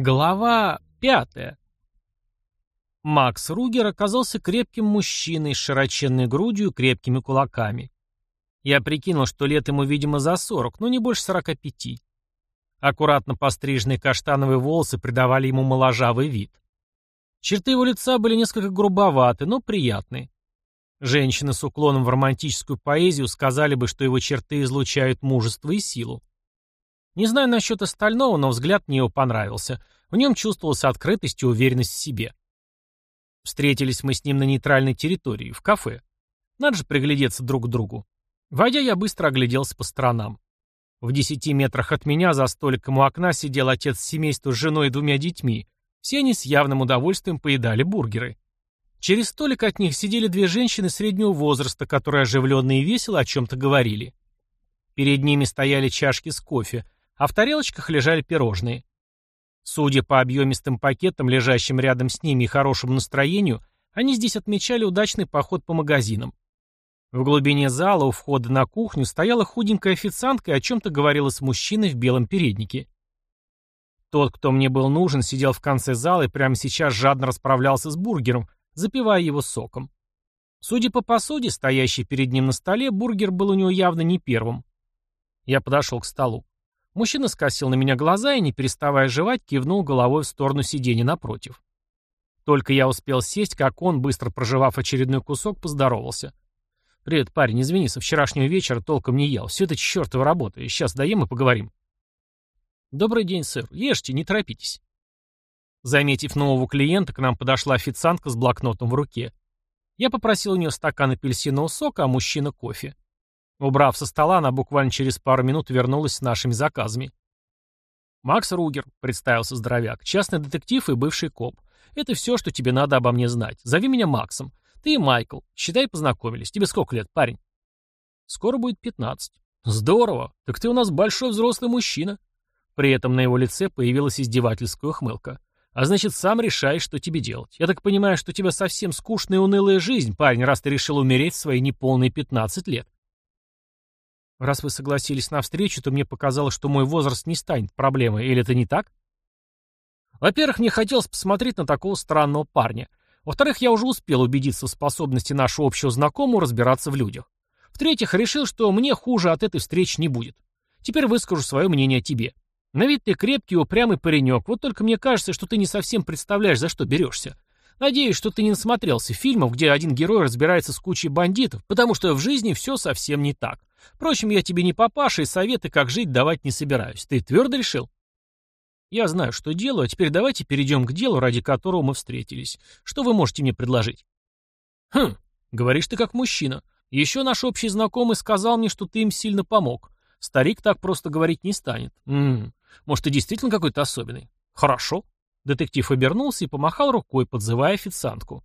Глава пятая. Макс Ругер оказался крепким мужчиной с широченной грудью и крепкими кулаками. Я прикинул, что лет ему, видимо, за сорок, но не больше сорока пяти. Аккуратно постриженные каштановые волосы придавали ему моложавый вид. Черты его лица были несколько грубоваты, но приятные. Женщины с уклоном в романтическую поэзию сказали бы, что его черты излучают мужество и силу. Не знаю насчет остального, но взгляд мне его понравился. В нем чувствовалась открытость и уверенность в себе. Встретились мы с ним на нейтральной территории, в кафе. Надо же приглядеться друг к другу. Войдя, я быстро огляделся по сторонам. В десяти метрах от меня за столиком у окна сидел отец семейства с женой и двумя детьми. Все они с явным удовольствием поедали бургеры. Через столик от них сидели две женщины среднего возраста, которые оживленно и весело о чем-то говорили. Перед ними стояли чашки с кофе, а в тарелочках лежали пирожные. Судя по объемистым пакетам, лежащим рядом с ними и хорошему настроению, они здесь отмечали удачный поход по магазинам. В глубине зала у входа на кухню стояла худенькая официантка и о чем-то говорила с мужчиной в белом переднике. Тот, кто мне был нужен, сидел в конце зала и прямо сейчас жадно расправлялся с бургером, запивая его соком. Судя по посуде, стоящей перед ним на столе, бургер был у него явно не первым. Я подошел к столу. Мужчина скосил на меня глаза и, не переставая жевать, кивнул головой в сторону сиденья напротив. Только я успел сесть, как он, быстро прожевав очередной кусок, поздоровался. «Привет, парень, извини, со вчерашнего вечера толком не ел. Все это чертова работа. Сейчас доем и поговорим». «Добрый день, сэр. Ешьте, не торопитесь». Заметив нового клиента, к нам подошла официантка с блокнотом в руке. Я попросил у нее стакан апельсинового сока, а мужчина кофе. Убрав со стола, она буквально через пару минут вернулась с нашими заказами. «Макс Ругер», — представился здоровяк, — «частный детектив и бывший коп. Это все, что тебе надо обо мне знать. Зови меня Максом. Ты и Майкл. Считай, познакомились. Тебе сколько лет, парень?» «Скоро будет пятнадцать». «Здорово. Так ты у нас большой взрослый мужчина». При этом на его лице появилась издевательская ухмылка. «А значит, сам решаешь, что тебе делать. Я так понимаю, что у тебя совсем скучная и унылая жизнь, парень, раз ты решил умереть в свои неполные пятнадцать лет». Раз вы согласились на встречу, то мне показалось, что мой возраст не станет проблемой. Или это не так? Во-первых, мне хотелось посмотреть на такого странного парня. Во-вторых, я уже успел убедиться в способности нашего общего знакомого разбираться в людях. В-третьих, решил, что мне хуже от этой встречи не будет. Теперь выскажу свое мнение о тебе. На вид ты крепкий, упрямый паренек, вот только мне кажется, что ты не совсем представляешь, за что берешься. Надеюсь, что ты не насмотрелся фильмов, где один герой разбирается с кучей бандитов, потому что в жизни все совсем не так. Впрочем, я тебе не папаша, и советы, как жить, давать не собираюсь. Ты твердо решил? Я знаю, что делаю, а теперь давайте перейдем к делу, ради которого мы встретились. Что вы можете мне предложить? Хм, говоришь ты как мужчина. Еще наш общий знакомый сказал мне, что ты им сильно помог. Старик так просто говорить не станет. М может, ты действительно какой-то особенный? Хорошо. Детектив обернулся и помахал рукой, подзывая официантку.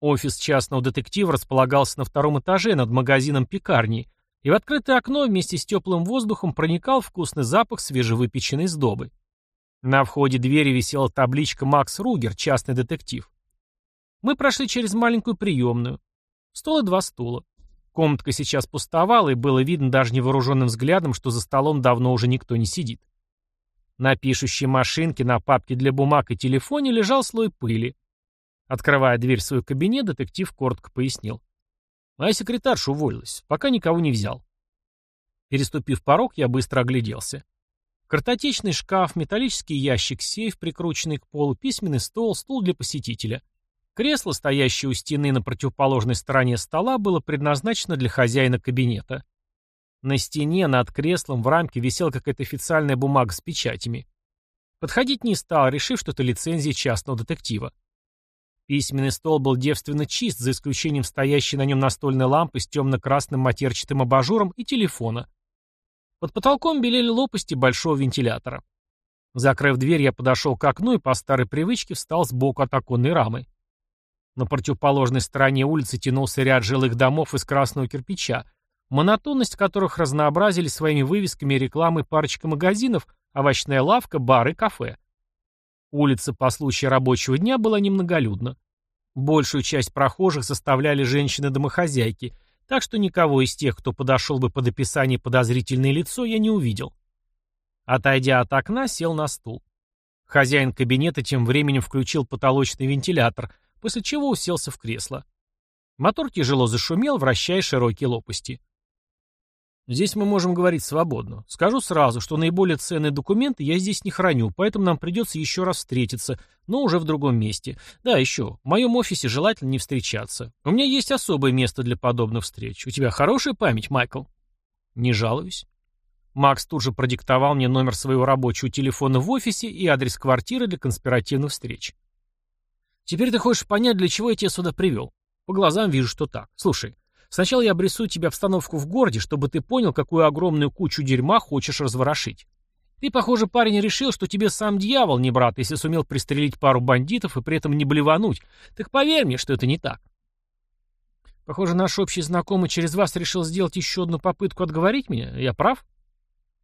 Офис частного детектива располагался на втором этаже над магазином пекарни, и в открытое окно вместе с теплым воздухом проникал вкусный запах свежевыпеченной сдобы. На входе двери висела табличка «Макс Ругер, частный детектив». Мы прошли через маленькую приемную. Стол и два стула. Комнатка сейчас пустовала, и было видно даже невооруженным взглядом, что за столом давно уже никто не сидит. На пишущей машинке, на папке для бумаг и телефоне лежал слой пыли. Открывая дверь в свой кабинет, детектив коротко пояснил. Моя секретарша уволилась, пока никого не взял. Переступив порог, я быстро огляделся. Картотечный шкаф, металлический ящик, сейф, прикрученный к полу, письменный стол, стул для посетителя. Кресло, стоящее у стены на противоположной стороне стола, было предназначено для хозяина кабинета. На стене над креслом в рамке висела какая-то официальная бумага с печатями. Подходить не стал, решив, что это лицензия частного детектива. Письменный стол был девственно чист, за исключением стоящей на нем настольной лампы с темно-красным матерчатым абажуром и телефона. Под потолком белели лопасти большого вентилятора. Закрыв дверь, я подошел к окну и по старой привычке встал сбоку от оконной рамы. На противоположной стороне улицы тянулся ряд жилых домов из красного кирпича, монотонность которых разнообразили своими вывесками и рекламой парочка магазинов, овощная лавка, бар и кафе. Улица по случаю рабочего дня была немноголюдна. Большую часть прохожих составляли женщины-домохозяйки, так что никого из тех, кто подошел бы под описание подозрительное лицо, я не увидел. Отойдя от окна, сел на стул. Хозяин кабинета тем временем включил потолочный вентилятор, после чего уселся в кресло. Мотор тяжело зашумел, вращая широкие лопасти. Здесь мы можем говорить свободно. Скажу сразу, что наиболее ценные документы я здесь не храню, поэтому нам придется еще раз встретиться, но уже в другом месте. Да, еще, в моем офисе желательно не встречаться. У меня есть особое место для подобных встреч. У тебя хорошая память, Майкл? Не жалуюсь. Макс тут же продиктовал мне номер своего рабочего телефона в офисе и адрес квартиры для конспиративных встреч. Теперь ты хочешь понять, для чего я тебя сюда привел? По глазам вижу, что так. Слушай, Сначала я обрисую тебе обстановку в городе, чтобы ты понял, какую огромную кучу дерьма хочешь разворошить. Ты, похоже, парень решил, что тебе сам дьявол не брат, если сумел пристрелить пару бандитов и при этом не блевануть. Так поверь мне, что это не так. Похоже, наш общий знакомый через вас решил сделать еще одну попытку отговорить меня. Я прав?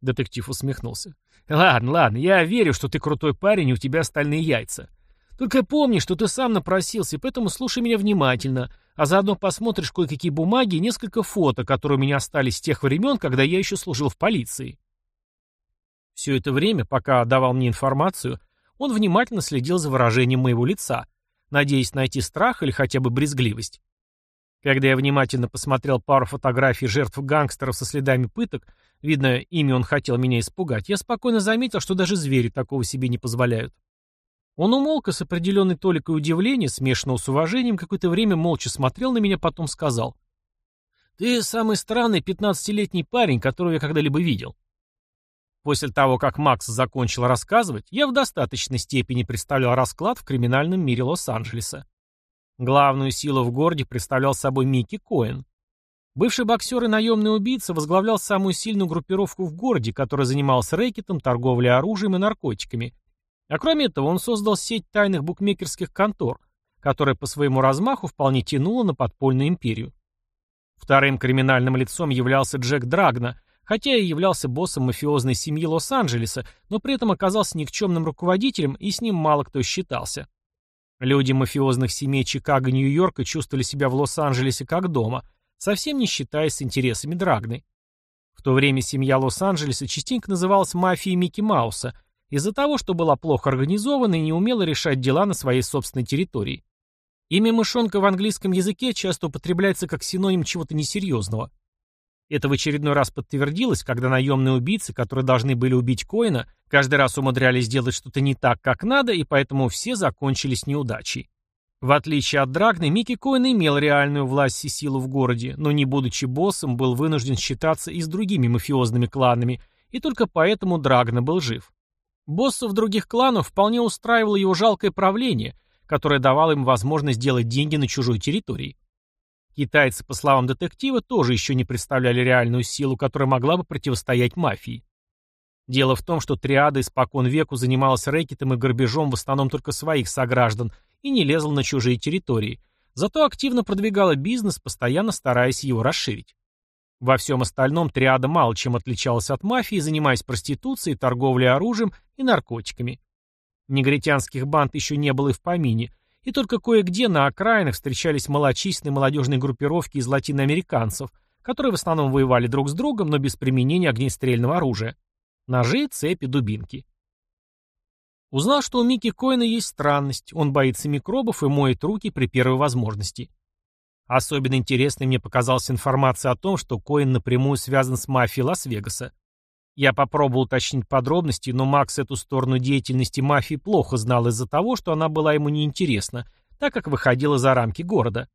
Детектив усмехнулся. Ладно, ладно, я верю, что ты крутой парень и у тебя стальные яйца. Только помни, что ты сам напросился, поэтому слушай меня внимательно, а заодно посмотришь кое-какие бумаги и несколько фото, которые у меня остались с тех времен, когда я еще служил в полиции. Все это время, пока давал мне информацию, он внимательно следил за выражением моего лица, надеясь найти страх или хотя бы брезгливость. Когда я внимательно посмотрел пару фотографий жертв гангстеров со следами пыток, видно, ими он хотел меня испугать, я спокойно заметил, что даже звери такого себе не позволяют. Он умолк и с определенной толикой удивления, смешанного с уважением, какое-то время молча смотрел на меня, потом сказал. «Ты самый странный пятнадцатилетний парень, которого я когда-либо видел». После того, как Макс закончил рассказывать, я в достаточной степени представлял расклад в криминальном мире Лос-Анджелеса. Главную силу в городе представлял собой Микки Коэн. Бывший боксер и наемный убийца возглавлял самую сильную группировку в городе, которая занималась рэкетом, торговлей оружием и наркотиками – а кроме этого, он создал сеть тайных букмекерских контор, которая по своему размаху вполне тянула на подпольную империю. Вторым криминальным лицом являлся Джек Драгна, хотя и являлся боссом мафиозной семьи Лос-Анджелеса, но при этом оказался никчемным руководителем, и с ним мало кто считался. Люди мафиозных семей Чикаго Нью-Йорка чувствовали себя в Лос-Анджелесе как дома, совсем не считаясь с интересами Драгны. В то время семья Лос-Анджелеса частенько называлась мафией Микки Мауса, из-за того, что была плохо организована и не умела решать дела на своей собственной территории. Имя мышонка в английском языке часто употребляется как синоним чего-то несерьезного. Это в очередной раз подтвердилось, когда наемные убийцы, которые должны были убить Коина, каждый раз умудрялись делать что-то не так, как надо, и поэтому все закончились неудачей. В отличие от Драгны, Микки Коин имел реальную власть и силу в городе, но не будучи боссом, был вынужден считаться и с другими мафиозными кланами, и только поэтому Драгна был жив. Боссов других кланов вполне устраивало его жалкое правление, которое давало им возможность делать деньги на чужой территории. Китайцы, по словам детектива, тоже еще не представляли реальную силу, которая могла бы противостоять мафии. Дело в том, что триада испокон веку занималась рэкетом и грабежом в основном только своих сограждан и не лезла на чужие территории, зато активно продвигала бизнес, постоянно стараясь его расширить. Во всем остальном триада мало чем отличалась от мафии, занимаясь проституцией, торговлей оружием и наркотиками. Негритянских банд еще не было и в помине, и только кое-где на окраинах встречались малочисленные молодежные группировки из латиноамериканцев, которые в основном воевали друг с другом, но без применения огнестрельного оружия. Ножи, цепи, дубинки. Узнал, что у Микки Коина есть странность, он боится микробов и моет руки при первой возможности. Особенно интересной мне показалась информация о том, что Коин напрямую связан с мафией Лас-Вегаса. Я попробовал уточнить подробности, но Макс эту сторону деятельности мафии плохо знал из-за того, что она была ему неинтересна, так как выходила за рамки города.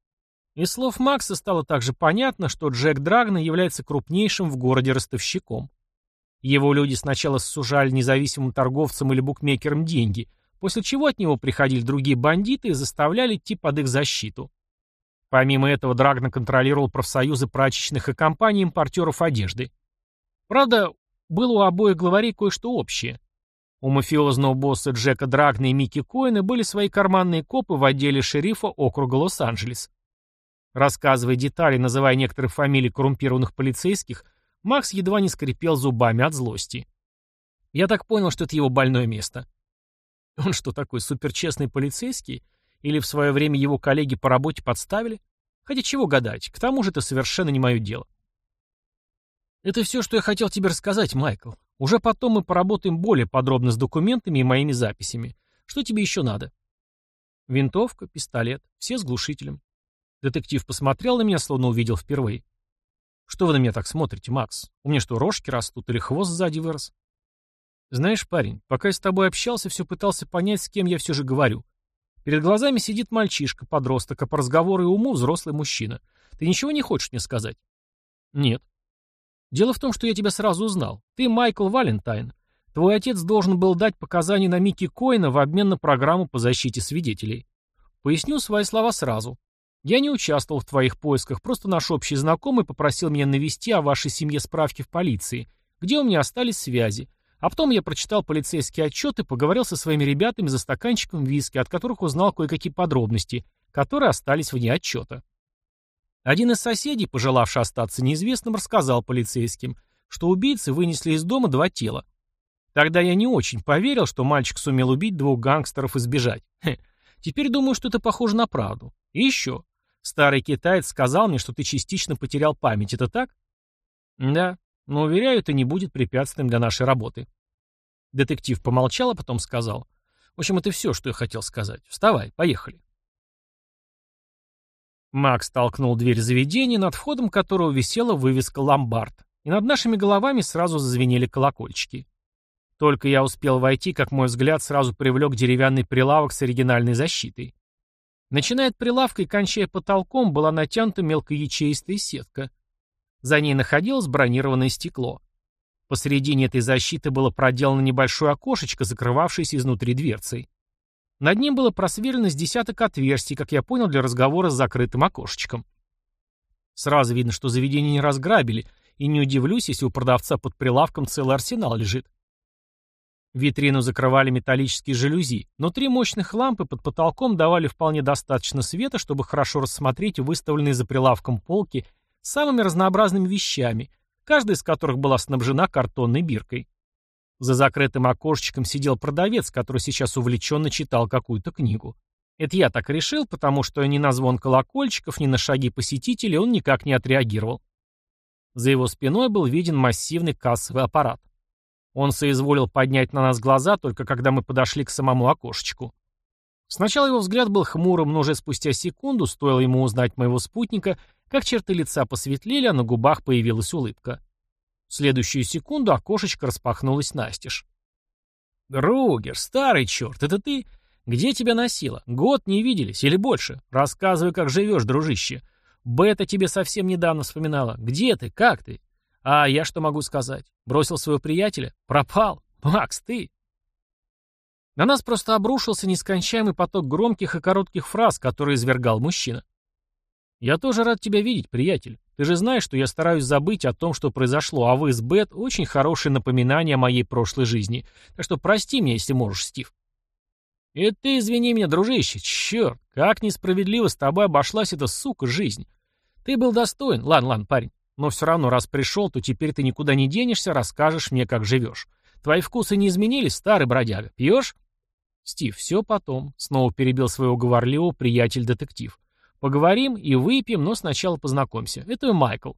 Из слов Макса стало также понятно, что Джек Драгна является крупнейшим в городе ростовщиком. Его люди сначала сужали независимым торговцам или букмекерам деньги, после чего от него приходили другие бандиты и заставляли идти под их защиту. Помимо этого, Драгна контролировал профсоюзы прачечных и компаний импортеров одежды. Правда, было у обоих главарей кое-что общее. У мафиозного босса Джека Драгна и Микки Коэна были свои карманные копы в отделе шерифа округа Лос-Анджелес. Рассказывая детали, называя некоторые фамилии коррумпированных полицейских, Макс едва не скрипел зубами от злости. Я так понял, что это его больное место. Он что такой, суперчестный полицейский? Или в свое время его коллеги по работе подставили? Хотя чего гадать, к тому же это совершенно не мое дело. Это все, что я хотел тебе рассказать, Майкл. Уже потом мы поработаем более подробно с документами и моими записями. Что тебе еще надо? Винтовка, пистолет, все с глушителем. Детектив посмотрел на меня, словно увидел впервые. Что вы на меня так смотрите, Макс? У меня что, рожки растут или хвост сзади вырос? Знаешь, парень, пока я с тобой общался, все пытался понять, с кем я все же говорю. Перед глазами сидит мальчишка, подросток, а по разговору и уму взрослый мужчина. Ты ничего не хочешь мне сказать? Нет. Дело в том, что я тебя сразу узнал. Ты Майкл Валентайн. Твой отец должен был дать показания на Микки Коина в обмен на программу по защите свидетелей. Поясню свои слова сразу. Я не участвовал в твоих поисках, просто наш общий знакомый попросил меня навести о вашей семье справки в полиции, где у меня остались связи. А потом я прочитал полицейский отчет и поговорил со своими ребятами за стаканчиком виски, от которых узнал кое-какие подробности, которые остались вне отчета. Один из соседей, пожелавший остаться неизвестным, рассказал полицейским, что убийцы вынесли из дома два тела. Тогда я не очень поверил, что мальчик сумел убить двух гангстеров и сбежать. Хе. Теперь думаю, что это похоже на правду. И еще. Старый китаец сказал мне, что ты частично потерял память. Это так? Да, но, уверяю, это не будет препятствием для нашей работы. Детектив помолчал, а потом сказал. В общем, это все, что я хотел сказать. Вставай, поехали. Макс толкнул дверь заведения, над входом которого висела вывеска «Ломбард», и над нашими головами сразу зазвенели колокольчики. Только я успел войти, как мой взгляд сразу привлек деревянный прилавок с оригинальной защитой. Начиная от прилавка и кончая потолком, была натянута мелкоячеистая сетка. За ней находилось бронированное стекло. Посередине этой защиты было проделано небольшое окошечко, закрывавшееся изнутри дверцей. Над ним было просверлено с десяток отверстий, как я понял, для разговора с закрытым окошечком. Сразу видно, что заведение не разграбили, и не удивлюсь, если у продавца под прилавком целый арсенал лежит. Витрину закрывали металлические жалюзи, но три мощных лампы под потолком давали вполне достаточно света, чтобы хорошо рассмотреть выставленные за прилавком полки самыми разнообразными вещами, каждая из которых была снабжена картонной биркой. За закрытым окошечком сидел продавец, который сейчас увлеченно читал какую-то книгу. Это я так решил, потому что ни на звон колокольчиков, ни на шаги посетителей он никак не отреагировал. За его спиной был виден массивный кассовый аппарат. Он соизволил поднять на нас глаза, только когда мы подошли к самому окошечку. Сначала его взгляд был хмурым, но уже спустя секунду, стоило ему узнать моего спутника, как черты лица посветлели, а на губах появилась улыбка. В следующую секунду окошечко распахнулось настежь. «Ругер, старый черт, это ты? Где тебя носило? Год не виделись или больше? Рассказывай, как живешь, дружище. Бета тебе совсем недавно вспоминала. Где ты? Как ты? А я что могу сказать? Бросил своего приятеля? Пропал? Макс, ты?» На нас просто обрушился нескончаемый поток громких и коротких фраз, которые извергал мужчина. «Я тоже рад тебя видеть, приятель. Ты же знаешь, что я стараюсь забыть о том, что произошло, а вы с Бет — очень хорошее напоминание о моей прошлой жизни. Так что прости меня, если можешь, Стив». «Это ты извини меня, дружище. Черт, как несправедливо с тобой обошлась эта сука жизнь. Ты был достоин. Ладно, ладно, парень. Но все равно, раз пришел, то теперь ты никуда не денешься, расскажешь мне, как живешь. Твои вкусы не изменились, старый бродяга. Пьешь?» «Стив, все потом», — снова перебил своего говорливого приятель-детектив. Поговорим и выпьем, но сначала познакомься. Это Майкл.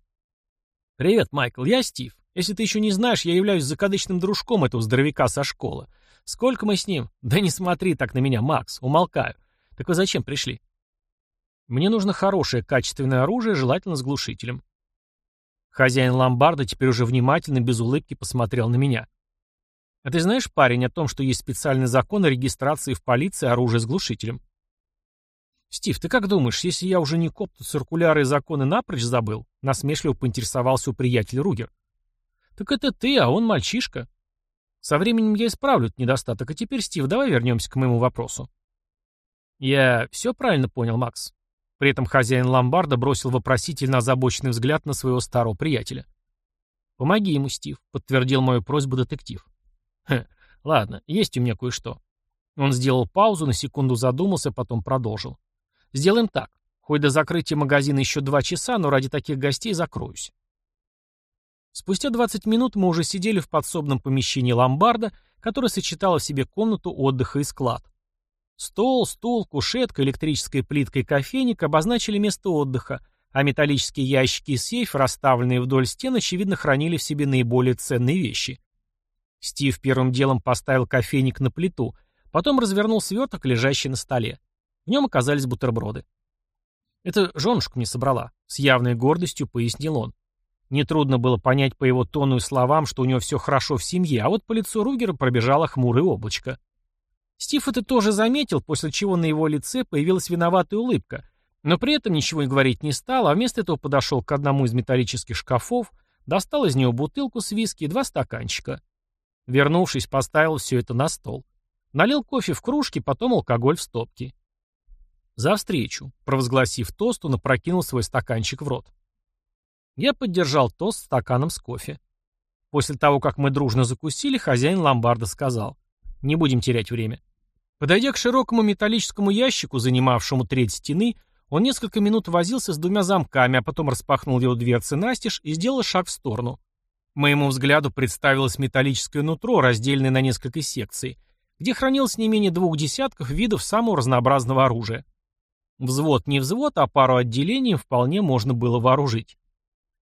Привет, Майкл, я Стив. Если ты еще не знаешь, я являюсь закадычным дружком этого здоровяка со школы. Сколько мы с ним? Да не смотри так на меня, Макс, умолкаю. Так вы зачем пришли? Мне нужно хорошее, качественное оружие, желательно с глушителем. Хозяин ломбарда теперь уже внимательно, без улыбки посмотрел на меня. А ты знаешь, парень, о том, что есть специальный закон о регистрации в полиции оружия с глушителем? «Стив, ты как думаешь, если я уже не коп, то циркуляры и законы напрочь забыл?» Насмешливо поинтересовался у приятеля Ругер. «Так это ты, а он мальчишка». «Со временем я исправлю этот недостаток, а теперь, Стив, давай вернемся к моему вопросу». «Я все правильно понял, Макс?» При этом хозяин ломбарда бросил вопросительно озабоченный взгляд на своего старого приятеля. «Помоги ему, Стив», — подтвердил мою просьбу детектив. «Хм, ладно, есть у меня кое-что». Он сделал паузу, на секунду задумался, потом продолжил. Сделаем так. Хоть до закрытия магазина еще два часа, но ради таких гостей закроюсь. Спустя 20 минут мы уже сидели в подсобном помещении ломбарда, которое сочетало в себе комнату отдыха и склад. Стол, стул, кушетка, электрическая плитка и кофейник обозначили место отдыха, а металлические ящики и сейф, расставленные вдоль стен, очевидно, хранили в себе наиболее ценные вещи. Стив первым делом поставил кофейник на плиту, потом развернул сверток, лежащий на столе. В нем оказались бутерброды. «Это женушка мне собрала», — с явной гордостью пояснил он. Нетрудно было понять по его тону и словам, что у него все хорошо в семье, а вот по лицу Ругера пробежало хмурое облачко. Стив это тоже заметил, после чего на его лице появилась виноватая улыбка, но при этом ничего и говорить не стал, а вместо этого подошел к одному из металлических шкафов, достал из него бутылку с виски и два стаканчика. Вернувшись, поставил все это на стол. Налил кофе в кружки, потом алкоголь в стопки. «За встречу», — провозгласив тост, он опрокинул свой стаканчик в рот. Я поддержал тост стаканом с кофе. После того, как мы дружно закусили, хозяин ломбарда сказал, «Не будем терять время». Подойдя к широкому металлическому ящику, занимавшему треть стены, он несколько минут возился с двумя замками, а потом распахнул его дверцы настежь и сделал шаг в сторону. Моему взгляду представилось металлическое нутро, разделенное на несколько секций, где хранилось не менее двух десятков видов самого разнообразного оружия. Взвод не взвод, а пару отделений вполне можно было вооружить.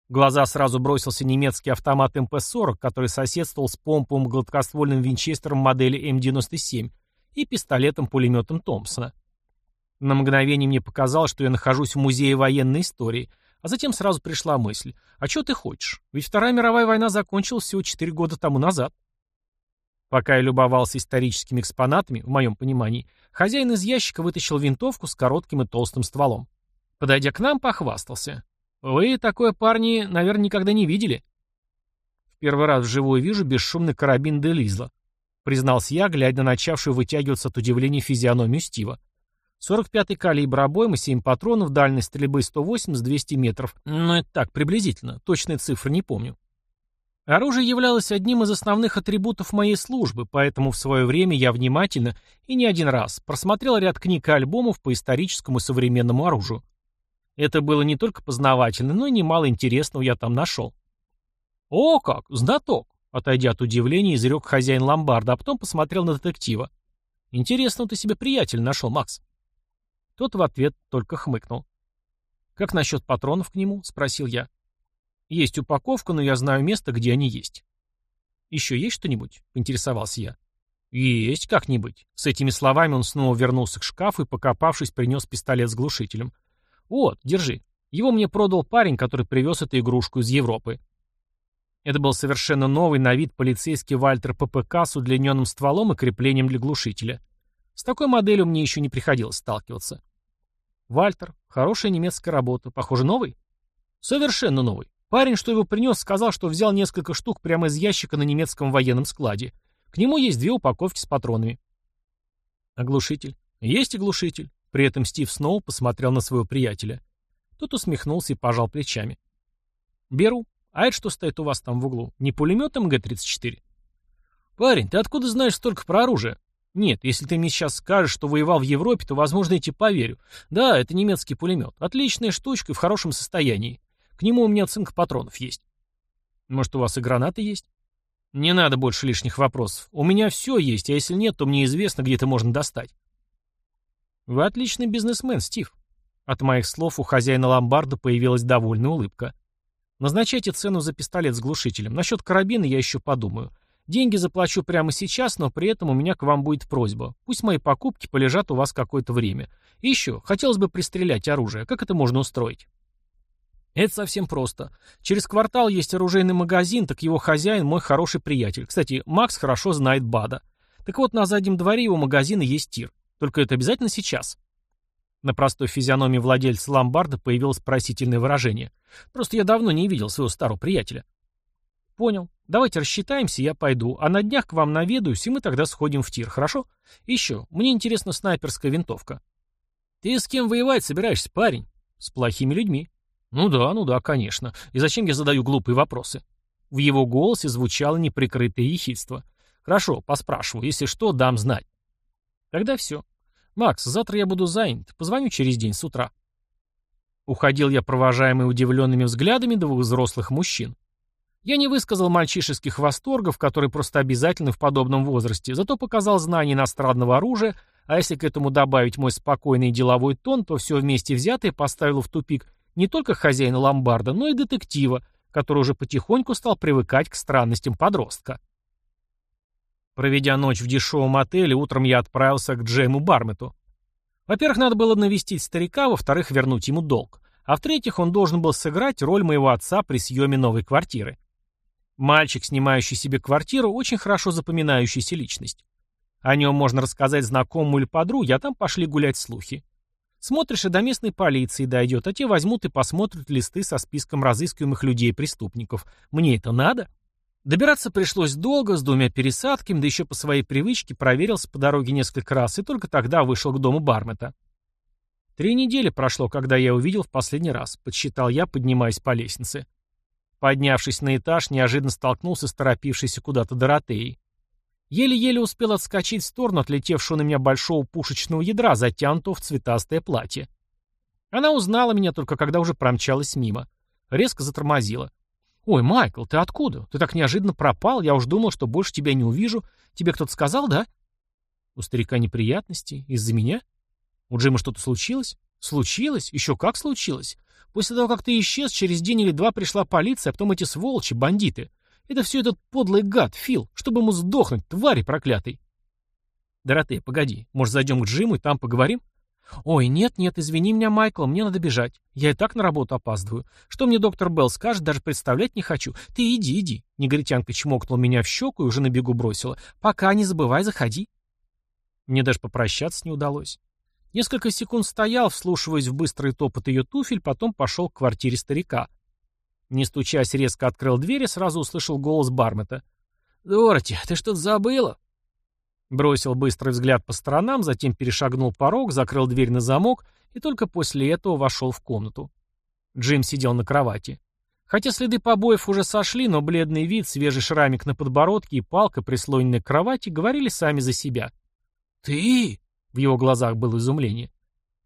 В глаза сразу бросился немецкий автомат МП-40, который соседствовал с помповым гладкоствольным винчестером модели М97 и пистолетом-пулеметом Томпсона. На мгновение мне показалось, что я нахожусь в музее военной истории – а затем сразу пришла мысль, а что ты хочешь? Ведь Вторая мировая война закончилась всего 4 года тому назад. Пока я любовался историческими экспонатами, в моем понимании, хозяин из ящика вытащил винтовку с коротким и толстым стволом. Подойдя к нам, похвастался. «Вы такое, парни, наверное, никогда не видели?» «В первый раз вживую вижу бесшумный карабин Делизла», признался я, глядя на начавшую вытягиваться от удивления физиономию Стива. 45-й калибр, обойма, 7 патронов, дальность стрельбы 180-200 метров. Но это так, приблизительно. Точные цифры не помню. Оружие являлось одним из основных атрибутов моей службы, поэтому в свое время я внимательно и не один раз просмотрел ряд книг и альбомов по историческому и современному оружию. Это было не только познавательно, но и немало интересного я там нашел. «О как! Знаток!» Отойдя от удивления, изрек хозяин ломбарда, а потом посмотрел на детектива. «Интересно ты себе приятель нашел, Макс». Тот в ответ только хмыкнул. «Как насчет патронов к нему?» — спросил я. «Есть упаковка, но я знаю место, где они есть». «Еще есть что-нибудь?» — поинтересовался я. «Есть как-нибудь». С этими словами он снова вернулся к шкафу и, покопавшись, принес пистолет с глушителем. «Вот, держи. Его мне продал парень, который привез эту игрушку из Европы». Это был совершенно новый на вид полицейский Вальтер ППК с удлиненным стволом и креплением для глушителя. С такой моделью мне еще не приходилось сталкиваться. Вальтер. Хорошая немецкая работа. Похоже, новый? Совершенно новый. Парень, что его принес, сказал, что взял несколько штук прямо из ящика на немецком военном складе. К нему есть две упаковки с патронами. Оглушитель. Есть оглушитель. При этом Стив Сноу посмотрел на своего приятеля. Тот усмехнулся и пожал плечами. «Беру. А это что стоит у вас там в углу? Не пулемет МГ-34?» «Парень, ты откуда знаешь столько про оружие?» Нет, если ты мне сейчас скажешь, что воевал в Европе, то, возможно, я тебе поверю. Да, это немецкий пулемет. Отличная штучка в хорошем состоянии. К нему у меня цинк патронов есть. Может, у вас и гранаты есть? Не надо больше лишних вопросов. У меня все есть, а если нет, то мне известно, где это можно достать. Вы отличный бизнесмен, Стив. От моих слов у хозяина ломбарда появилась довольная улыбка. Назначайте цену за пистолет с глушителем. Насчет карабина я еще подумаю. Деньги заплачу прямо сейчас, но при этом у меня к вам будет просьба. Пусть мои покупки полежат у вас какое-то время. И еще, хотелось бы пристрелять оружие. Как это можно устроить? Это совсем просто. Через квартал есть оружейный магазин, так его хозяин мой хороший приятель. Кстати, Макс хорошо знает Бада. Так вот, на заднем дворе его магазина есть тир. Только это обязательно сейчас. На простой физиономии владельца ломбарда появилось просительное выражение. Просто я давно не видел своего старого приятеля. Понял. Давайте рассчитаемся, я пойду, а на днях к вам наведаюсь, и мы тогда сходим в тир, хорошо? еще, мне интересна снайперская винтовка. Ты с кем воевать собираешься, парень? С плохими людьми. Ну да, ну да, конечно. И зачем я задаю глупые вопросы? В его голосе звучало неприкрытое ехидство. Хорошо, поспрашиваю, если что, дам знать. Тогда все. Макс, завтра я буду занят, позвоню через день с утра. Уходил я, провожаемый удивленными взглядами двух взрослых мужчин. Я не высказал мальчишеских восторгов, которые просто обязательны в подобном возрасте, зато показал знание иностранного оружия, а если к этому добавить мой спокойный деловой тон, то все вместе взятое поставило в тупик не только хозяина ломбарда, но и детектива, который уже потихоньку стал привыкать к странностям подростка. Проведя ночь в дешевом отеле, утром я отправился к Джейму Бармету. Во-первых, надо было навестить старика, во-вторых, вернуть ему долг. А в-третьих, он должен был сыграть роль моего отца при съеме новой квартиры. Мальчик, снимающий себе квартиру, очень хорошо запоминающаяся личность. О нем можно рассказать знакомому или подруге, а там пошли гулять слухи. Смотришь, и до местной полиции дойдет, а те возьмут и посмотрят листы со списком разыскиваемых людей и преступников. Мне это надо? Добираться пришлось долго, с двумя пересадками, да еще по своей привычке проверился по дороге несколько раз и только тогда вышел к дому Бармета. Три недели прошло, когда я увидел в последний раз, подсчитал я, поднимаясь по лестнице. Поднявшись на этаж, неожиданно столкнулся с торопившейся куда-то Доротеей. Еле-еле успел отскочить в сторону отлетевшего на меня большого пушечного ядра, затянутого в цветастое платье. Она узнала меня только когда уже промчалась мимо. Резко затормозила. «Ой, Майкл, ты откуда? Ты так неожиданно пропал, я уж думал, что больше тебя не увижу. Тебе кто-то сказал, да?» «У старика неприятности? Из-за меня?» «У Джима что-то случилось?» «Случилось? Еще как случилось? После того, как ты исчез, через день или два пришла полиция, а потом эти сволочи, бандиты. Это все этот подлый гад, Фил, чтобы ему сдохнуть, твари проклятый!» «Доротея, погоди, может, зайдем к Джиму и там поговорим?» «Ой, нет-нет, извини меня, Майкл, мне надо бежать. Я и так на работу опаздываю. Что мне доктор Белл скажет, даже представлять не хочу. Ты иди, иди». Негритянка чмокнула меня в щеку и уже на бегу бросила. «Пока, не забывай, заходи». Мне даже попрощаться не удалось. Несколько секунд стоял, вслушиваясь в быстрый топот ее туфель, потом пошел к квартире старика. Не стучась, резко открыл дверь и сразу услышал голос Бармета. «Дороти, ты что-то забыла?» Бросил быстрый взгляд по сторонам, затем перешагнул порог, закрыл дверь на замок и только после этого вошел в комнату. Джим сидел на кровати. Хотя следы побоев уже сошли, но бледный вид, свежий шрамик на подбородке и палка, прислоненная к кровати, говорили сами за себя. «Ты?» — в его глазах было изумление.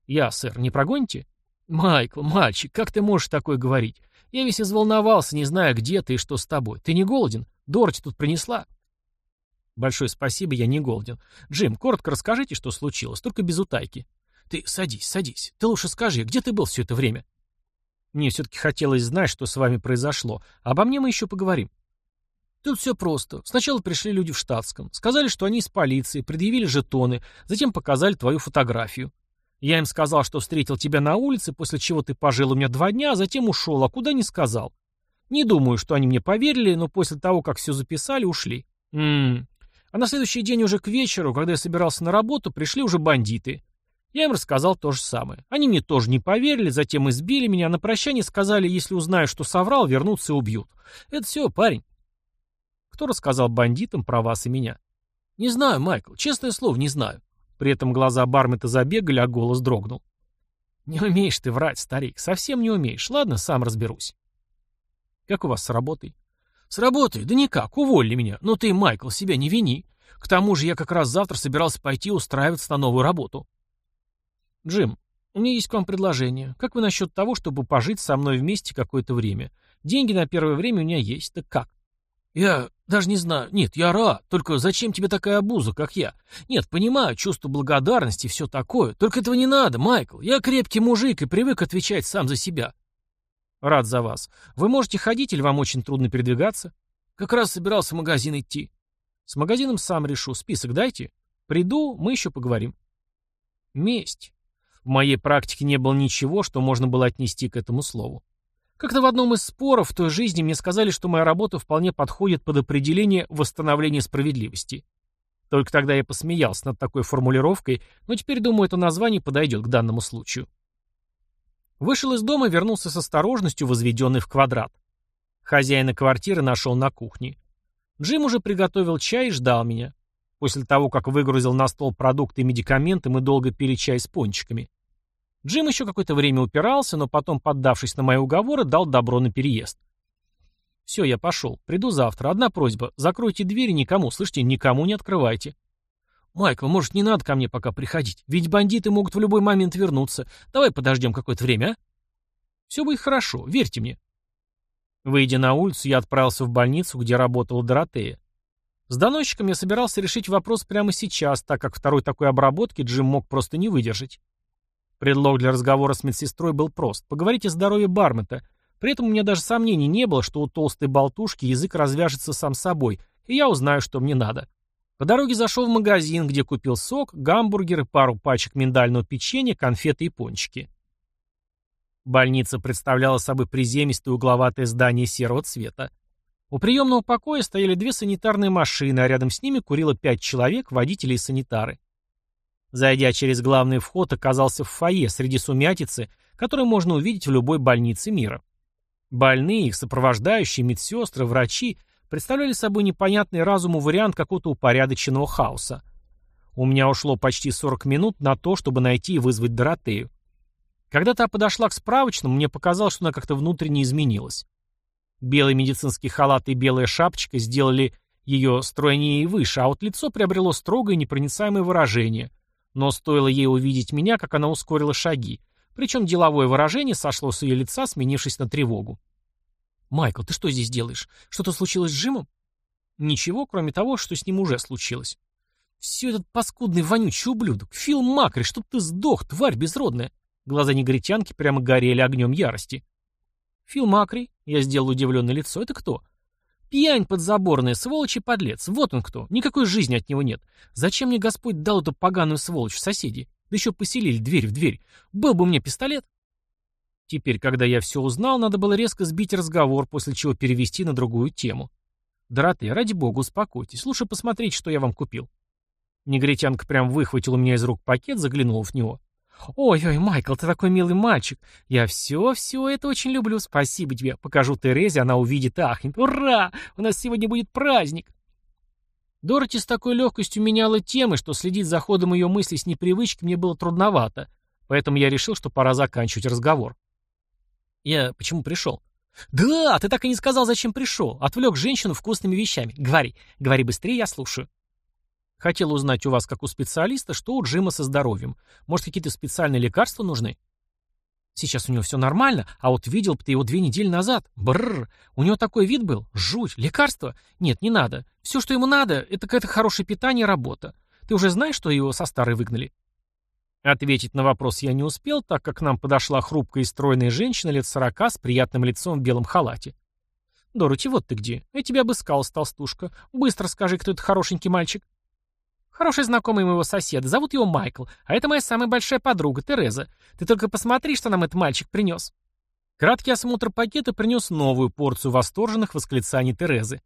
«Я, сэр, не прогоните?» «Майкл, мальчик, как ты можешь такое говорить? Я весь изволновался, не зная, где ты и что с тобой. Ты не голоден? Дороти тут принесла?» Большое спасибо, я не голоден. Джим, коротко расскажите, что случилось, только без утайки. Ты садись, садись. Ты лучше скажи, где ты был все это время? Мне все-таки хотелось знать, что с вами произошло. Обо мне мы еще поговорим. Тут все просто. Сначала пришли люди в штатском. Сказали, что они из полиции, предъявили жетоны, затем показали твою фотографию. Я им сказал, что встретил тебя на улице, после чего ты пожил у меня два дня, а затем ушел, а куда не сказал. Не думаю, что они мне поверили, но после того, как все записали, ушли. Ммм, а на следующий день уже к вечеру, когда я собирался на работу, пришли уже бандиты. Я им рассказал то же самое. Они мне тоже не поверили, затем избили меня, а на прощание сказали, если узнаю, что соврал, вернутся и убьют. Это все, парень. Кто рассказал бандитам про вас и меня? Не знаю, Майкл, честное слово, не знаю. При этом глаза Бармета забегали, а голос дрогнул. Не умеешь ты врать, старик, совсем не умеешь. Ладно, сам разберусь. Как у вас с работой? «С работы? Да никак, уволили меня. Но ты, Майкл, себя не вини. К тому же я как раз завтра собирался пойти устраиваться на новую работу». «Джим, у меня есть к вам предложение. Как вы насчет того, чтобы пожить со мной вместе какое-то время? Деньги на первое время у меня есть. Так как?» «Я даже не знаю. Нет, я рад. Только зачем тебе такая обуза, как я? Нет, понимаю, чувство благодарности и все такое. Только этого не надо, Майкл. Я крепкий мужик и привык отвечать сам за себя. Рад за вас. Вы можете ходить или вам очень трудно передвигаться? Как раз собирался в магазин идти. С магазином сам решу. Список дайте. Приду, мы еще поговорим. Месть. В моей практике не было ничего, что можно было отнести к этому слову. Как-то в одном из споров в той жизни мне сказали, что моя работа вполне подходит под определение восстановления справедливости. Только тогда я посмеялся над такой формулировкой, но теперь думаю, это название подойдет к данному случаю. Вышел из дома вернулся с осторожностью, возведенный в квадрат. Хозяина квартиры нашел на кухне. Джим уже приготовил чай и ждал меня. После того, как выгрузил на стол продукты и медикаменты, мы долго пили чай с пончиками. Джим еще какое-то время упирался, но потом, поддавшись на мои уговоры, дал добро на переезд. «Все, я пошел. Приду завтра. Одна просьба. Закройте двери никому, слышите, никому не открывайте». «Майкл, может, не надо ко мне пока приходить? Ведь бандиты могут в любой момент вернуться. Давай подождем какое-то время, а?» «Все будет хорошо, верьте мне». Выйдя на улицу, я отправился в больницу, где работала Доротея. С доносчиком я собирался решить вопрос прямо сейчас, так как второй такой обработки Джим мог просто не выдержать. Предлог для разговора с медсестрой был прост. Поговорить о здоровье Бармета. При этом у меня даже сомнений не было, что у толстой болтушки язык развяжется сам собой, и я узнаю, что мне надо. По дороге зашел в магазин, где купил сок, гамбургеры, пару пачек миндального печенья, конфеты и пончики. Больница представляла собой приземистое угловатое здание серого цвета. У приемного покоя стояли две санитарные машины, а рядом с ними курило пять человек, водители и санитары. Зайдя через главный вход, оказался в фойе среди сумятицы, которую можно увидеть в любой больнице мира. Больные, их сопровождающие, медсестры, врачи представляли собой непонятный разуму вариант какого-то упорядоченного хаоса. У меня ушло почти 40 минут на то, чтобы найти и вызвать Доротею. Когда та подошла к справочному, мне показалось, что она как-то внутренне изменилась. Белый медицинский халат и белая шапочка сделали ее стройнее и выше, а вот лицо приобрело строгое непроницаемое выражение. Но стоило ей увидеть меня, как она ускорила шаги. Причем деловое выражение сошло с ее лица, сменившись на тревогу. «Майкл, ты что здесь делаешь? Что-то случилось с Джимом?» «Ничего, кроме того, что с ним уже случилось». «Все этот паскудный вонючий ублюдок! Фил Макри, чтоб ты сдох, тварь безродная!» Глаза негритянки прямо горели огнем ярости. «Фил Макри?» — я сделал удивленное лицо. «Это кто?» «Пьянь подзаборная, сволочь и подлец. Вот он кто. Никакой жизни от него нет. Зачем мне Господь дал эту поганую сволочь в соседи? Да еще поселили дверь в дверь. Был бы меня пистолет». Теперь, когда я все узнал, надо было резко сбить разговор, после чего перевести на другую тему. «Доротея, ради бога, успокойтесь. Лучше посмотреть, что я вам купил». Негритянка прям выхватила у меня из рук пакет, заглянула в него. «Ой-ой, Майкл, ты такой милый мальчик. Я все-все это очень люблю. Спасибо тебе. Покажу Терезе, она увидит и ахнет. Ура! У нас сегодня будет праздник!» Дороти с такой легкостью меняла темы, что следить за ходом ее мыслей с непривычки мне было трудновато, поэтому я решил, что пора заканчивать разговор. «Я почему пришел?» «Да, ты так и не сказал, зачем пришел. Отвлек женщину вкусными вещами. Говори, говори быстрее, я слушаю». Хотел узнать у вас, как у специалиста, что у Джима со здоровьем. Может, какие-то специальные лекарства нужны? Сейчас у него все нормально, а вот видел бы ты его две недели назад. Бррр, у него такой вид был. Жуть, лекарства? Нет, не надо. Все, что ему надо, это какое-то хорошее питание и работа. Ты уже знаешь, что его со старой выгнали? Ответить на вопрос я не успел, так как к нам подошла хрупкая и стройная женщина лет сорока с приятным лицом в белом халате. «Дороти, вот ты где. Я тебя обыскалась, толстушка. Быстро скажи, кто это хорошенький мальчик». Хороший знакомый моего соседа, зовут его Майкл, а это моя самая большая подруга, Тереза. Ты только посмотри, что нам этот мальчик принес». Краткий осмотр пакета принес новую порцию восторженных восклицаний Терезы.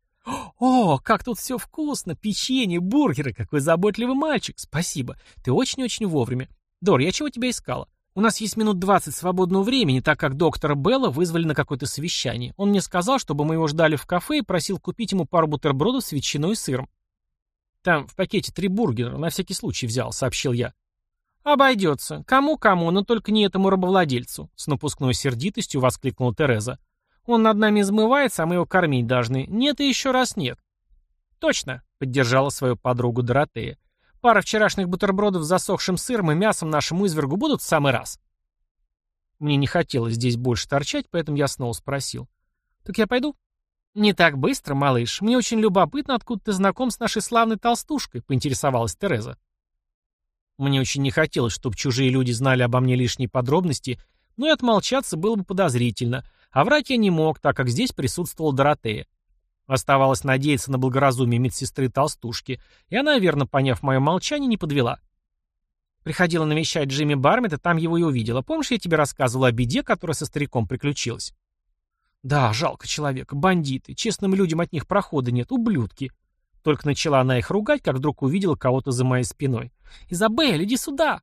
«О, как тут все вкусно! Печенье, бургеры! Какой заботливый мальчик! Спасибо! Ты очень-очень вовремя. Дор, я чего тебя искала? У нас есть минут двадцать свободного времени, так как доктора Белла вызвали на какое-то совещание. Он мне сказал, чтобы мы его ждали в кафе и просил купить ему пару бутербродов с ветчиной и сыром. «Там в пакете три бургера, на всякий случай взял», — сообщил я. «Обойдется. Кому-кому, но только не этому рабовладельцу», — с напускной сердитостью воскликнула Тереза. «Он над нами измывается, а мы его кормить должны. Нет и еще раз нет». «Точно», — поддержала свою подругу Доротея. «Пара вчерашних бутербродов с засохшим сыром и мясом нашему извергу будут в самый раз». Мне не хотелось здесь больше торчать, поэтому я снова спросил. «Так я пойду?» «Не так быстро, малыш. Мне очень любопытно, откуда ты знаком с нашей славной толстушкой», — поинтересовалась Тереза. Мне очень не хотелось, чтобы чужие люди знали обо мне лишние подробности, но и отмолчаться было бы подозрительно, а врать я не мог, так как здесь присутствовала Доротея. Оставалось надеяться на благоразумие медсестры толстушки, и она, верно поняв мое молчание, не подвела. Приходила навещать Джимми Бармета, там его и увидела. Помнишь, я тебе рассказывала о беде, которая со стариком приключилась? Да, жалко человека, бандиты, честным людям от них прохода нет, ублюдки. Только начала она их ругать, как вдруг увидела кого-то за моей спиной. «Изабель, иди сюда!»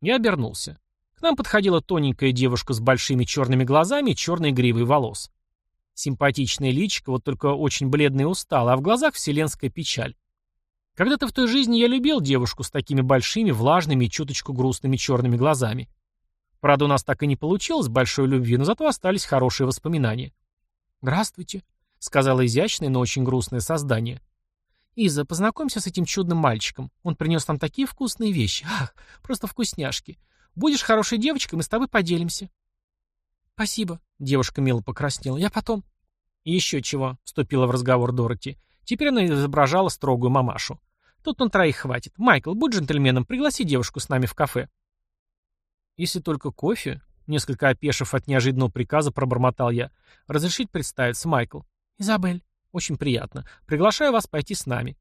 Я обернулся. К нам подходила тоненькая девушка с большими черными глазами и черной гривой волос. Симпатичная личико, вот только очень бледная и устала, а в глазах вселенская печаль. Когда-то в той жизни я любил девушку с такими большими, влажными и чуточку грустными черными глазами. Правда, у нас так и не получилось большой любви, но зато остались хорошие воспоминания. «Здравствуйте», — сказала изящное, но очень грустное создание. «Иза, познакомься с этим чудным мальчиком. Он принес нам такие вкусные вещи. Ах, просто вкусняшки. Будешь хорошей девочкой, мы с тобой поделимся». «Спасибо», — девушка мило покраснела. «Я потом...» «И еще чего», — вступила в разговор Дороти. Теперь она изображала строгую мамашу. «Тут на троих хватит. Майкл, будь джентльменом, пригласи девушку с нами в кафе». «Если только кофе», — несколько опешив от неожиданного приказа, пробормотал я. «Разрешить представиться, Майкл?» «Изабель». «Очень приятно. Приглашаю вас пойти с нами».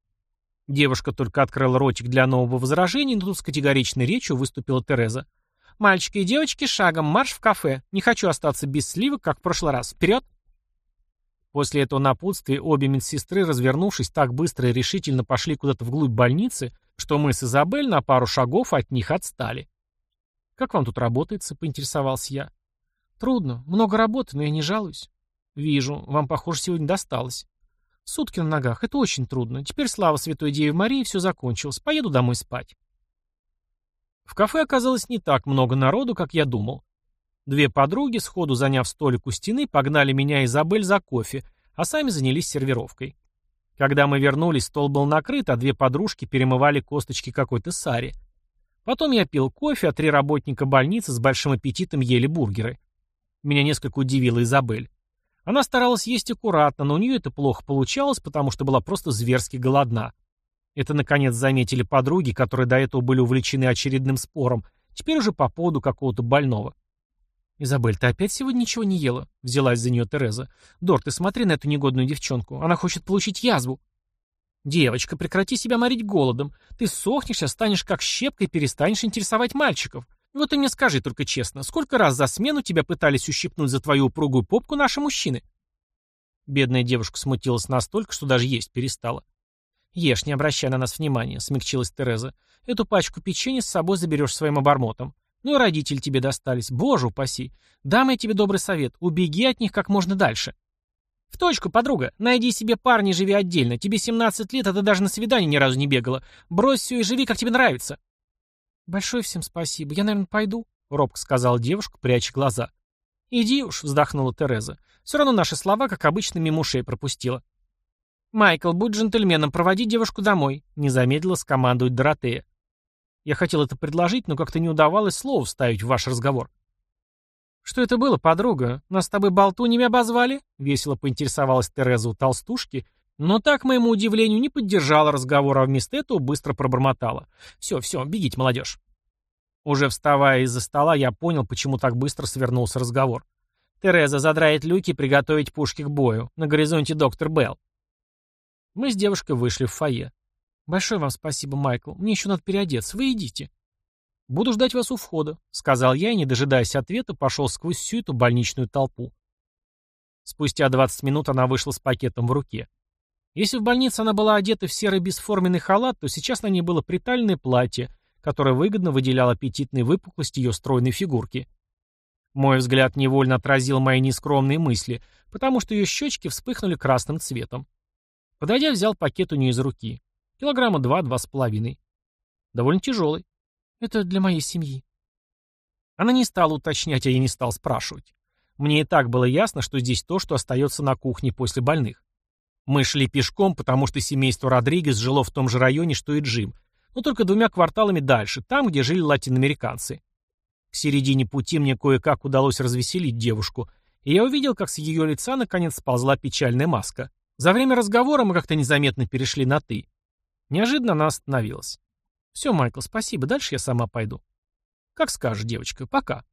Девушка только открыла ротик для нового возражения, но тут с категоричной речью выступила Тереза. «Мальчики и девочки, шагом марш в кафе. Не хочу остаться без сливок, как в прошлый раз. Вперед!» После этого напутствия обе медсестры, развернувшись, так быстро и решительно пошли куда-то вглубь больницы, что мы с Изабель на пару шагов от них отстали. «Как вам тут работается?» — поинтересовался я. «Трудно. Много работы, но я не жалуюсь». «Вижу. Вам, похоже, сегодня досталось». «Сутки на ногах. Это очень трудно. Теперь, слава Святой Деве Марии, все закончилось. Поеду домой спать». В кафе оказалось не так много народу, как я думал. Две подруги, сходу заняв столик у стены, погнали меня и Изабель за кофе, а сами занялись сервировкой. Когда мы вернулись, стол был накрыт, а две подружки перемывали косточки какой-то сари. Потом я пил кофе, а три работника больницы с большим аппетитом ели бургеры. Меня несколько удивила Изабель. Она старалась есть аккуратно, но у нее это плохо получалось, потому что была просто зверски голодна. Это, наконец, заметили подруги, которые до этого были увлечены очередным спором, теперь уже по поводу какого-то больного. «Изабель, ты опять сегодня ничего не ела?» — взялась за нее Тереза. «Дор, ты смотри на эту негодную девчонку. Она хочет получить язву». «Девочка, прекрати себя морить голодом. Ты сохнешься, станешь как щепка и перестанешь интересовать мальчиков. Вот ты мне скажи только честно, сколько раз за смену тебя пытались ущипнуть за твою упругую попку наши мужчины?» Бедная девушка смутилась настолько, что даже есть перестала. «Ешь, не обращай на нас внимания», — смягчилась Тереза. «Эту пачку печенья с собой заберешь своим обормотом. Ну и родители тебе достались, боже упаси. Дам я тебе добрый совет, убеги от них как можно дальше». «В точку, подруга. Найди себе парня и живи отдельно. Тебе 17 лет, а ты даже на свидание ни разу не бегала. Брось все и живи, как тебе нравится». «Большое всем спасибо. Я, наверное, пойду», — робко сказала девушка, пряча глаза. «Иди уж», — вздохнула Тереза. «Все равно наши слова, как обычно, мимо ушей пропустила». «Майкл, будь джентльменом, проводи девушку домой», — не замедлила скомандовать Доротея. Я хотел это предложить, но как-то не удавалось слова вставить в ваш разговор. «Что это было, подруга? Нас с тобой болтунями обозвали?» — весело поинтересовалась Тереза у толстушки, но так, к моему удивлению, не поддержала разговор, а вместо этого быстро пробормотала. «Все, все, бегите, молодежь». Уже вставая из-за стола, я понял, почему так быстро свернулся разговор. «Тереза, задрает люки и приготовить пушки к бою. На горизонте доктор Белл». Мы с девушкой вышли в фойе. «Большое вам спасибо, Майкл. Мне еще надо переодеться. Вы идите». «Буду ждать вас у входа», — сказал я и, не дожидаясь ответа, пошел сквозь всю эту больничную толпу. Спустя 20 минут она вышла с пакетом в руке. Если в больнице она была одета в серый бесформенный халат, то сейчас на ней было притальное платье, которое выгодно выделяло аппетитные выпуклости ее стройной фигурки. Мой взгляд невольно отразил мои нескромные мысли, потому что ее щечки вспыхнули красным цветом. Подойдя, взял пакет у нее из руки. Килограмма два-два с половиной. Довольно тяжелый. Это для моей семьи. Она не стала уточнять, а я не стал спрашивать. Мне и так было ясно, что здесь то, что остается на кухне после больных. Мы шли пешком, потому что семейство Родригес жило в том же районе, что и Джим, но только двумя кварталами дальше, там, где жили латиноамериканцы. К середине пути мне кое-как удалось развеселить девушку, и я увидел, как с ее лица наконец сползла печальная маска. За время разговора мы как-то незаметно перешли на «ты». Неожиданно она остановилась. «Все, Майкл, спасибо, дальше я сама пойду». «Как скажешь, девочка, пока».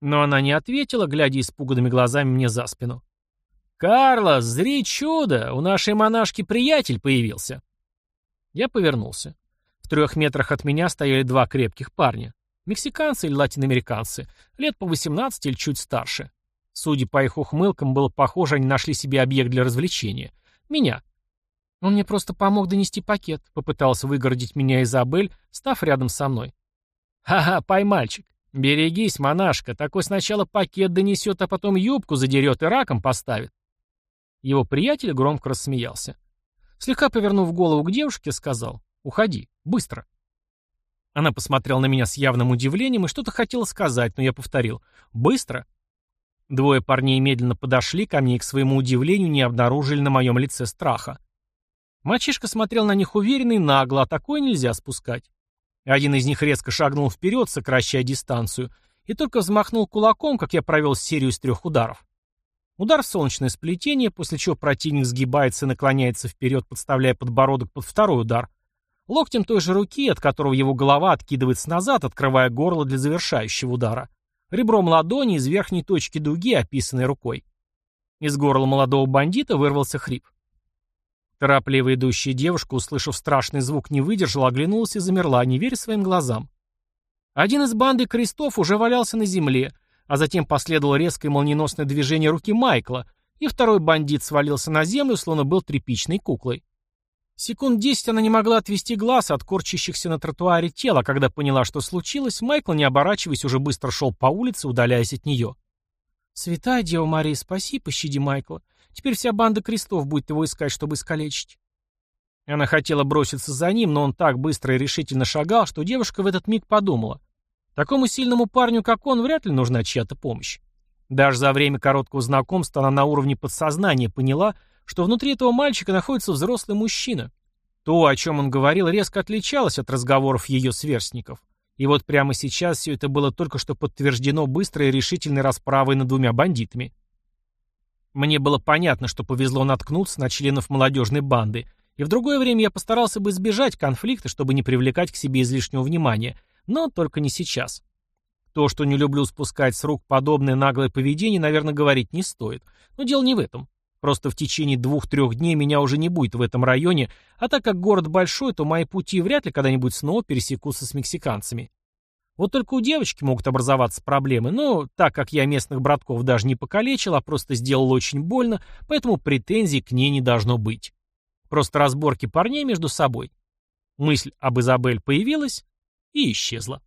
Но она не ответила, глядя испуганными глазами мне за спину. «Карлос, зри чудо! У нашей монашки приятель появился!» Я повернулся. В трех метрах от меня стояли два крепких парня. Мексиканцы или латиноамериканцы, лет по 18 или чуть старше. Судя по их ухмылкам, было похоже, они нашли себе объект для развлечения. Меня. Он мне просто помог донести пакет, попытался выгородить меня Изабель, став рядом со мной. «Ха-ха, поймальчик. Берегись, монашка, такой сначала пакет донесет, а потом юбку задерет и раком поставит». Его приятель громко рассмеялся. Слегка повернув голову к девушке, сказал «Уходи, быстро». Она посмотрела на меня с явным удивлением и что-то хотела сказать, но я повторил «Быстро». Двое парней медленно подошли ко мне и, к своему удивлению, не обнаружили на моем лице страха. Мальчишка смотрел на них уверенно и нагло, а такое нельзя спускать. Один из них резко шагнул вперед, сокращая дистанцию, и только взмахнул кулаком, как я провел серию из трех ударов. Удар в солнечное сплетение, после чего противник сгибается и наклоняется вперед, подставляя подбородок под второй удар. Локтем той же руки, от которого его голова откидывается назад, открывая горло для завершающего удара. Ребром ладони из верхней точки дуги, описанной рукой. Из горла молодого бандита вырвался хрип. Торопливо идущая девушка, услышав страшный звук, не выдержала, оглянулась и замерла, не веря своим глазам. Один из банды крестов уже валялся на земле, а затем последовало резкое молниеносное движение руки Майкла, и второй бандит свалился на землю, словно был тряпичной куклой. Секунд десять она не могла отвести глаз от корчащихся на тротуаре тела, когда поняла, что случилось, Майкл, не оборачиваясь, уже быстро шел по улице, удаляясь от нее. «Святая Дева Мария, спаси, пощади Майкла. Теперь вся банда крестов будет его искать, чтобы искалечить». Она хотела броситься за ним, но он так быстро и решительно шагал, что девушка в этот миг подумала. Такому сильному парню, как он, вряд ли нужна чья-то помощь. Даже за время короткого знакомства она на уровне подсознания поняла, что внутри этого мальчика находится взрослый мужчина. То, о чем он говорил, резко отличалось от разговоров ее сверстников. И вот прямо сейчас все это было только что подтверждено быстрой и решительной расправой над двумя бандитами. Мне было понятно, что повезло наткнуться на членов молодежной банды, и в другое время я постарался бы избежать конфликта, чтобы не привлекать к себе излишнего внимания, но только не сейчас. То, что не люблю спускать с рук подобное наглое поведение, наверное, говорить не стоит. Но дело не в этом. Просто в течение двух-трех дней меня уже не будет в этом районе, а так как город большой, то мои пути вряд ли когда-нибудь снова пересекутся с мексиканцами. Вот только у девочки могут образоваться проблемы, но так как я местных братков даже не покалечил, а просто сделал очень больно, поэтому претензий к ней не должно быть. Просто разборки парней между собой. Мысль об Изабель появилась и исчезла.